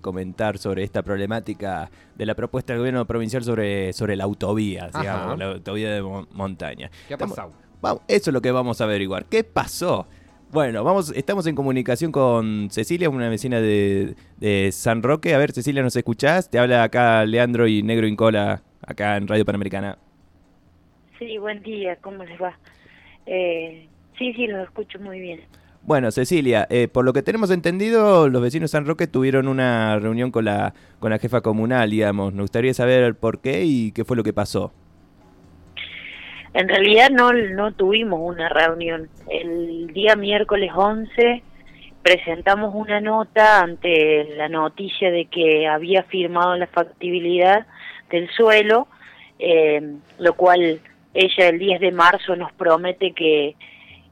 comentar sobre esta problemática de la propuesta del gobierno provincial sobre, sobre la autovía, digamos, la autovía de montaña. ¿Qué ha pasado? Vamos, eso es lo que vamos a averiguar. ¿Qué pasó? Bueno, vamos, estamos en comunicación con Cecilia, una vecina de, San Roque. A ver, Cecilia, ¿nos escuchás? Te habla acá Leandro y Negro Incola, acá en Radio Panamericana. Sí, buen día, ¿cómo les va? Eh, sí, sí, los escucho muy bien. Bueno, Cecilia, eh, por lo que tenemos entendido, los vecinos de San Roque tuvieron una reunión con la, con la jefa comunal, digamos. Nos gustaría saber por qué y qué fue lo que pasó. En realidad no, no tuvimos una reunión. El día miércoles 11 presentamos una nota ante la noticia de que había firmado la factibilidad del suelo, eh, lo cual ella el 10 de marzo nos promete que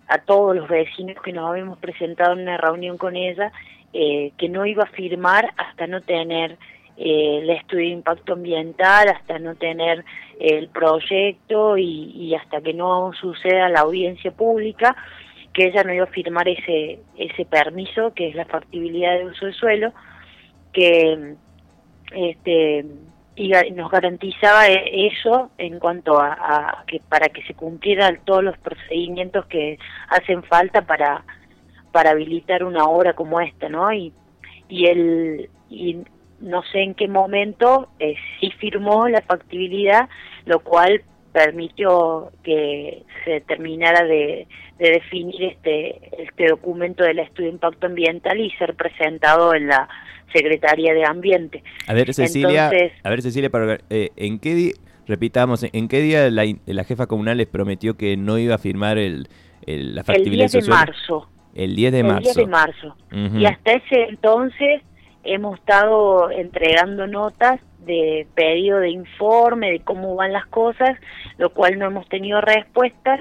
a todos los vecinos que nos habíamos presentado en una reunión con ella eh, que no iba a firmar hasta no tener eh, el estudio de impacto ambiental, hasta no tener el proyecto y, hasta que no suceda la audiencia pública, que ella no iba a firmar ese, ese permiso, que es la factibilidad de uso del suelo, que este, y nos garantizaba e-, eso en cuanto a, que para que se cumplieran todos los procedimientos que hacen falta para para habilitar una obra como esta no y y él y no sé en qué momento eh, sí firmó la factibilidad lo cual permitió que se terminara de, de definir este este documento del estudio de impacto ambiental y ser presentado en la Secretaría de Ambiente. A ver, Cecilia, a ver, Cecilia, eh, ¿en qué día, repitamos, en qué día la, la, jefa comunal les prometió que no iba a firmar el, la factibilidad El 10 de marzo. El 10 de marzo. El 10 de marzo. Y hasta ese entonces hemos estado entregando notas de pedido de informe de cómo van las cosas, lo cual no hemos tenido respuesta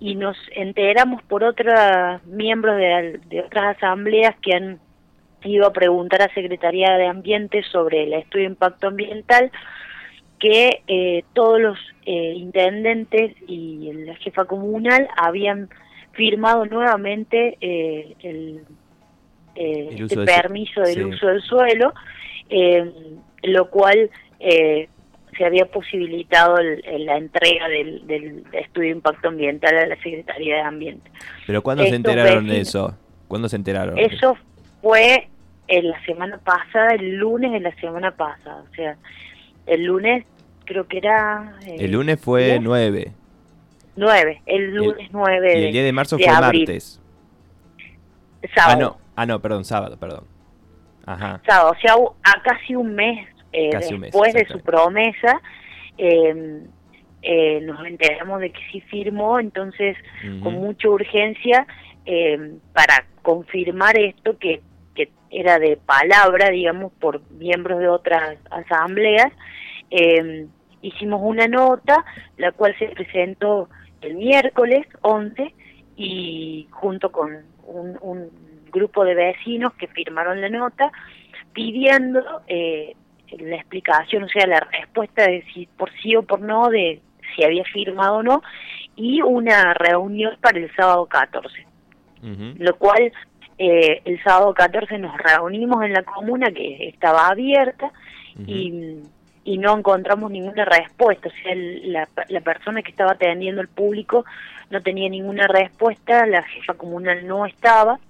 y nos enteramos por otros miembros de, de otras asambleas que han ido a preguntar a Secretaría de Ambiente sobre el estudio de impacto ambiental que eh, todos los eh, intendentes y la jefa comunal habían firmado nuevamente eh, el, este permiso del uso del suelo, lo cual se había posibilitado la entrega del, estudio de impacto ambiental a la Secretaría de Ambiente. ¿Pero cuándo se enteraron de eso? ¿Cuándo se enteraron? Eso fue en la semana pasada, el lunes de la semana pasada. O sea, el lunes creo que era... Eh, el lunes fue 9. 9, el lunes 9 Y el día de marzo fue martes. Sábado. Ah, no, ah, no, perdón, sábado, perdón. Ajá. Sábado, o sea, a casi un mes eh, después de su promesa, em, eh, nos enteramos de que sí firmó, entonces con mucha urgencia eh, para confirmar esto que era de palabra, digamos, por miembros de otras asambleas, eh, hicimos una nota, la cual se presentó el miércoles 11 y junto con un, grupo de vecinos que firmaron la nota pidiendo eh, la explicación, o sea, la respuesta de si por sí o por no, de si había firmado o no, y una reunión para el sábado 14. Lo cual eh, el sábado 14 nos reunimos en la comuna que estaba abierta y, y, no encontramos ninguna respuesta. O sea, la, la persona que estaba atendiendo al público no tenía ninguna respuesta, la jefa comunal no estaba,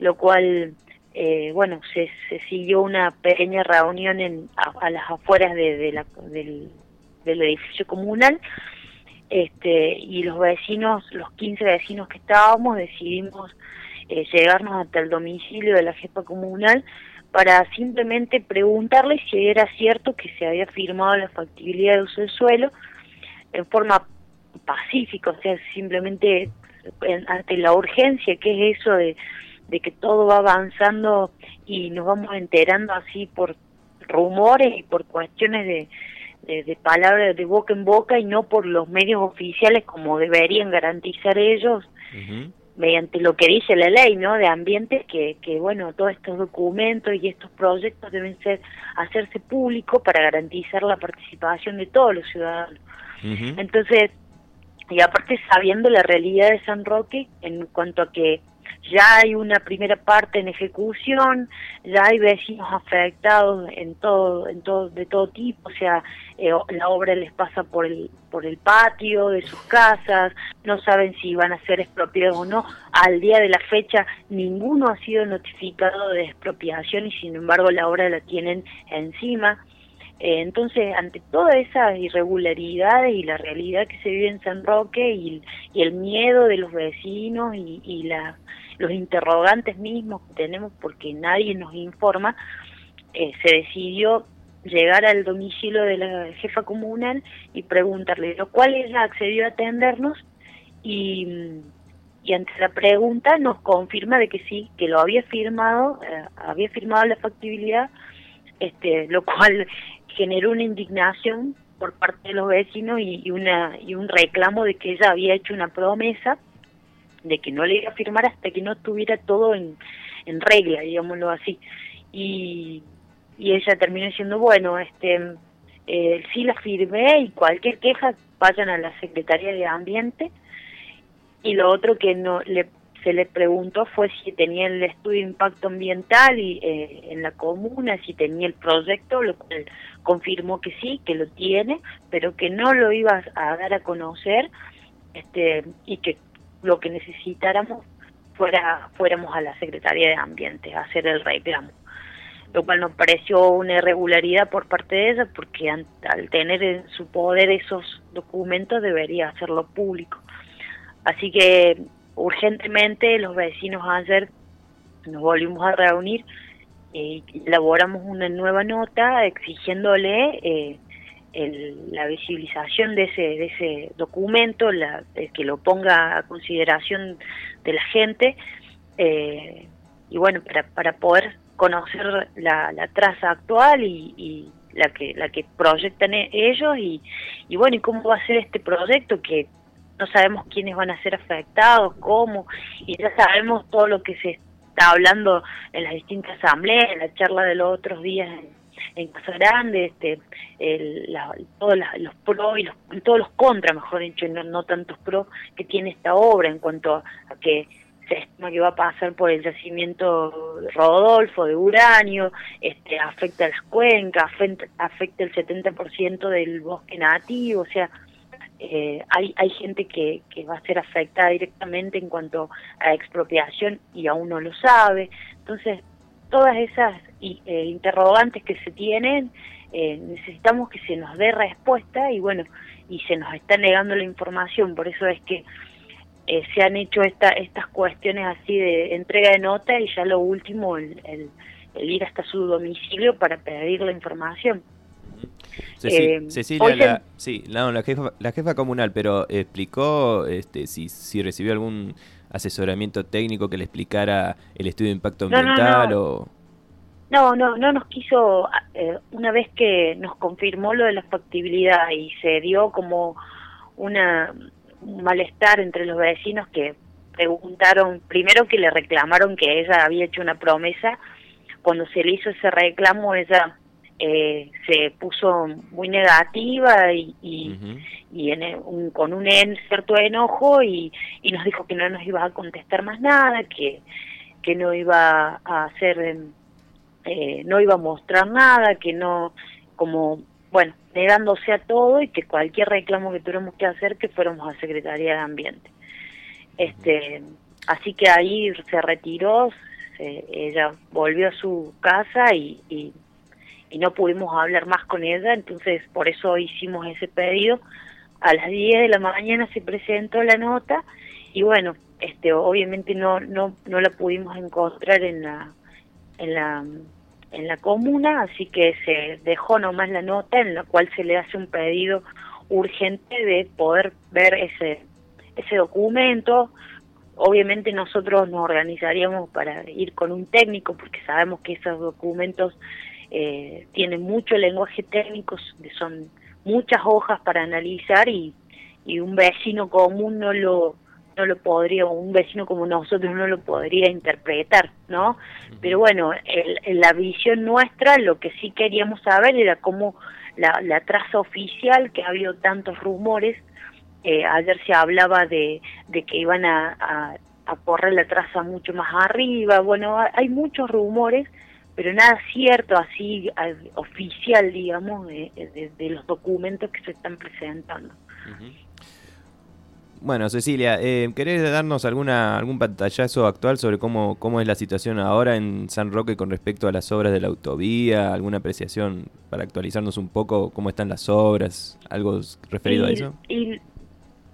lo cual, eh, bueno, se, se, siguió una pequeña reunión en, a, las afueras de, la, del, del edificio comunal. Este, y los vecinos, los 15 vecinos que estábamos, decidimos eh, llegarnos hasta el domicilio de la jefa comunal para simplemente preguntarle si era cierto que se había firmado la factibilidad de uso del suelo en forma pacífica, o sea, simplemente ante la urgencia que es eso de, de que todo va avanzando y nos vamos enterando así por rumores y por cuestiones de, de, palabras de boca en boca y no por los medios oficiales como deberían garantizar ellos mediante lo que dice la ley, ¿no? De ambiente, que, que bueno, todos estos documentos y estos proyectos deben ser hacerse públicos para garantizar la participación de todos los ciudadanos. Entonces, y aparte sabiendo la realidad de San Roque en cuanto a que ya hay una primera parte en ejecución, ya hay vecinos afectados en todo, en todo, de todo tipo, o sea, eh, la obra les pasa por el, por el patio de sus casas, no saben si van a ser expropiados o no. Al día de la fecha ninguno ha sido notificado de expropiación y sin embargo la obra la tienen encima. Eh, entonces, ante todas esas irregularidades y la realidad que se vive en San Roque y, el miedo de los vecinos y, la los interrogantes mismos que tenemos porque nadie nos informa, eh, se decidió llegar al domicilio de la jefa comunal y preguntarle, lo cual ella accedió a atendernos y, y ante la pregunta nos confirma de que sí, que lo había firmado, eh, había firmado la factibilidad, este, lo cual generó una indignación por parte de los vecinos y, una y un reclamo de que ella había hecho una promesa de que no le iba a firmar hasta que no estuviera todo en, en regla, digámoslo así. Y, y ella terminó diciendo, bueno, este eh, sí la firmé y cualquier queja vayan a la Secretaría de Ambiente. Y lo otro que no le se le preguntó fue si tenía el estudio de impacto ambiental y, eh, en la comuna, si tenía el proyecto, lo cual confirmó que sí, que lo tiene, pero que no lo iba a dar a conocer este, y que lo que necesitáramos fuera fuéramos a la Secretaría de Ambiente a hacer el reclamo lo cual nos pareció una irregularidad por parte de ella porque al tener en su poder esos documentos debería hacerlo público. Así que urgentemente los vecinos ayer nos volvimos a reunir y elaboramos una nueva nota exigiéndole eh, la visibilización de ese, de ese documento, la, que lo ponga a consideración de la gente, eh, y bueno, para, para poder conocer la, la traza actual y, la que la que proyectan e, ellos y, y bueno y cómo va a ser este proyecto que no sabemos quiénes van a ser afectados cómo y ya sabemos todo lo que se está hablando en las distintas asambleas en la charla de los otros días en Casa Grande, este, todos los pros y los, todos los contras, mejor dicho, no, no tantos pros que tiene esta obra en cuanto a que se estima que va a pasar por el yacimiento Rodolfo de uranio, este, afecta a las cuencas, afecta, afecta el 70% del bosque nativo, o sea, eh, hay, hay gente que, que va a ser afectada directamente en cuanto a expropiación y aún no lo sabe. Entonces, todas esas eh, interrogantes que se tienen, eh, necesitamos que se nos dé respuesta y bueno, y se nos está negando la información, por eso es que eh, se han hecho esta, estas cuestiones así de entrega de nota y ya lo último, el, el, ir hasta su domicilio para pedir la información. Cecilia, la, sí, la, jefa, la jefa comunal, pero explicó este, si, si recibió algún asesoramiento técnico que le explicara el estudio de impacto ambiental no, o no, no, no nos quiso, eh, una vez que nos confirmó lo de la factibilidad y se dio como una, un malestar entre los vecinos que preguntaron, primero que le reclamaron que ella había hecho una promesa, cuando se le hizo ese reclamo ella eh, se puso muy negativa y, y, en un, con un cierto enojo y, y nos dijo que no nos iba a contestar más nada, que, que no iba a hacer, eh, no iba a mostrar nada, que no, como, bueno, negándose a todo y que cualquier reclamo que tuviéramos que hacer, que fuéramos a Secretaría de Ambiente. Este, así que ahí se retiró, ella volvió a su casa y, y y no pudimos hablar más con ella, entonces por eso hicimos ese pedido. A las 10 de la mañana se presentó la nota y bueno, este obviamente no no no la pudimos encontrar en la en la en la comuna, así que se dejó nomás la nota en la cual se le hace un pedido urgente de poder ver ese ese documento. Obviamente nosotros nos organizaríamos para ir con un técnico porque sabemos que esos documentos eh, tiene mucho lenguaje técnico, son muchas hojas para analizar y, y un vecino común no lo no lo podría, un vecino como nosotros no lo podría interpretar, ¿no? Pero bueno, en la visión nuestra lo que sí queríamos saber era cómo la, la traza oficial, que ha habido tantos rumores, eh, ayer se hablaba de, de que iban a, a correr la traza mucho más arriba. Bueno, hay muchos rumores, pero nada cierto así oficial, digamos, de, los documentos que se están presentando. Bueno, Cecilia, eh, ¿querés darnos alguna algún pantallazo actual sobre cómo, cómo es la situación ahora en San Roque con respecto a las obras de la autovía? ¿Alguna apreciación para actualizarnos un poco cómo están las obras? ¿Algo referido a eso? Y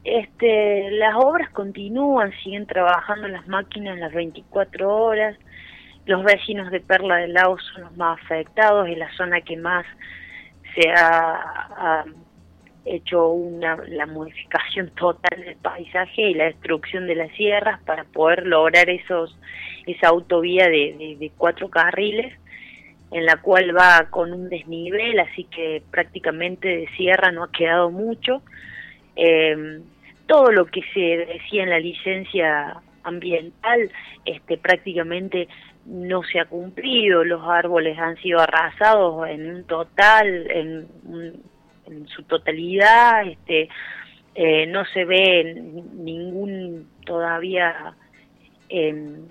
este, las obras continúan, siguen trabajando las máquinas las 24 horas. Los vecinos de Perla del Lago son los más afectados, es la zona que más se ha hecho una, la modificación total del paisaje y la destrucción de las sierras para poder lograr esos esa autovía de, de, cuatro carriles en la cual va con un desnivel, así que prácticamente de sierra no ha quedado mucho. Eh, todo lo que se decía en la licencia ambiental este, prácticamente no se ha cumplido, los árboles han sido arrasados en un total, en en su totalidad, este, eh, no se ve ningún todavía em,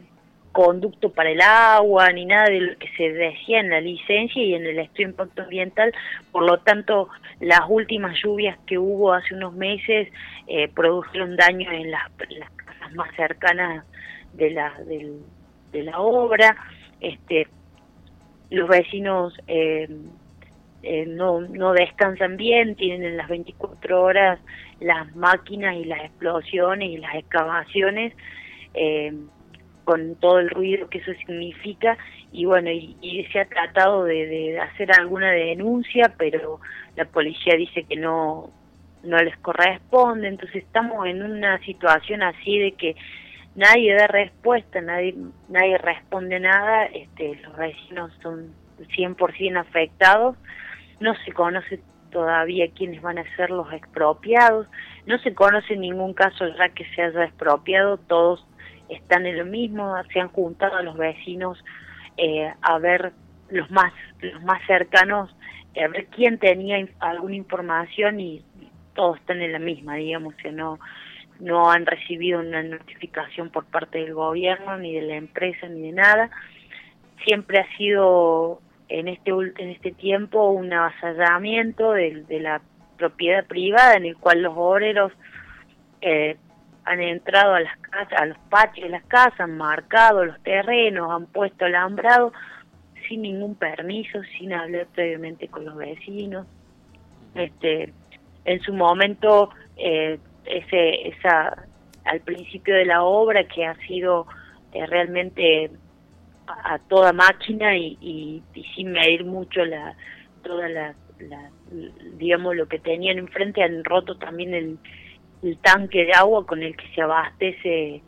conducto para el agua ni nada de lo que se decía en la licencia y en el estudio de impacto ambiental, por lo tanto las últimas lluvias que hubo hace unos meses eh, produjeron daño en las, casas más cercanas de la, de la obra, este, los vecinos eh, eh, no, no descansan bien, tienen en las 24 horas las máquinas y las explosiones y las excavaciones, eh, con todo el ruido que eso significa, y bueno, y, se ha tratado de, hacer alguna denuncia, pero la policía dice que no, no les corresponde, entonces estamos en una situación así de que nadie da respuesta, nadie, nadie responde nada, este, los vecinos son 100% afectados, no se conoce todavía quiénes van a ser los expropiados, no se conoce ningún caso ya que se haya expropiado, todos están en lo mismo, se han juntado los vecinos eh, a ver los más, los más cercanos, a ver quién tenía alguna información y todos están en la misma, digamos que no, no han recibido una notificación por parte del gobierno, ni de la empresa, ni de nada. Siempre ha sido en este en este tiempo un avasallamiento de, la propiedad privada en el cual los obreros eh, han entrado a las casas, a los patios de las casas, han marcado los terrenos, han puesto alambrado sin ningún permiso, sin hablar previamente con los vecinos. Este, en su momento, eh, ese, esa, al principio de la obra que ha sido eh, realmente a, toda máquina y, y, sin medir mucho la toda la, digamos lo que tenían enfrente han roto también el, tanque de agua con el que se abastece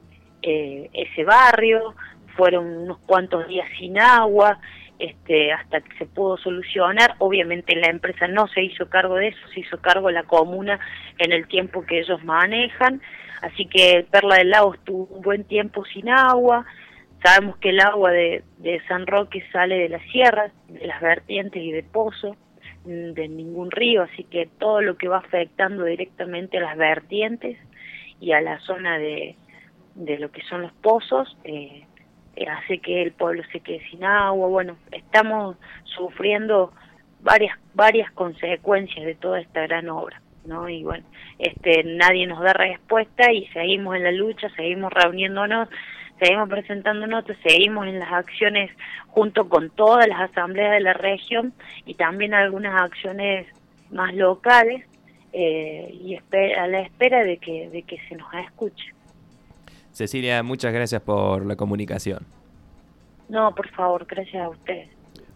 eh, ese barrio. Fueron unos cuantos días sin agua este hasta que se pudo solucionar. Obviamente la empresa no se hizo cargo de eso se hizo cargo la comuna en el tiempo que ellos manejan. Así que Perla del Lago estuvo un buen tiempo sin agua. Sabemos que el agua de, San Roque sale de las sierras, de las vertientes y de pozo, mm, de ningún río, así que todo lo que va afectando directamente a las vertientes y a la zona de, de lo que son los pozos, eh, eh, hace que el pueblo se quede sin agua. Bueno, estamos sufriendo varias varias consecuencias de toda esta gran obra. ¿no? Y bueno, este nadie nos da respuesta y seguimos en la lucha, seguimos reuniéndonos, seguimos presentando notas, seguimos en las acciones junto con todas las asambleas de la región y también algunas acciones más locales eh, y a la espera de que, de que se nos escuche. Cecilia, muchas gracias por la comunicación. No, por favor, gracias a ustedes.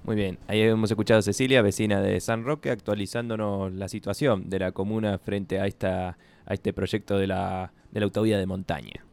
Muy bien, ahí hemos escuchado a Cecilia, vecina de San Roque, actualizándonos la situación de la comuna frente a esta a este proyecto de la, de la autovía de montaña.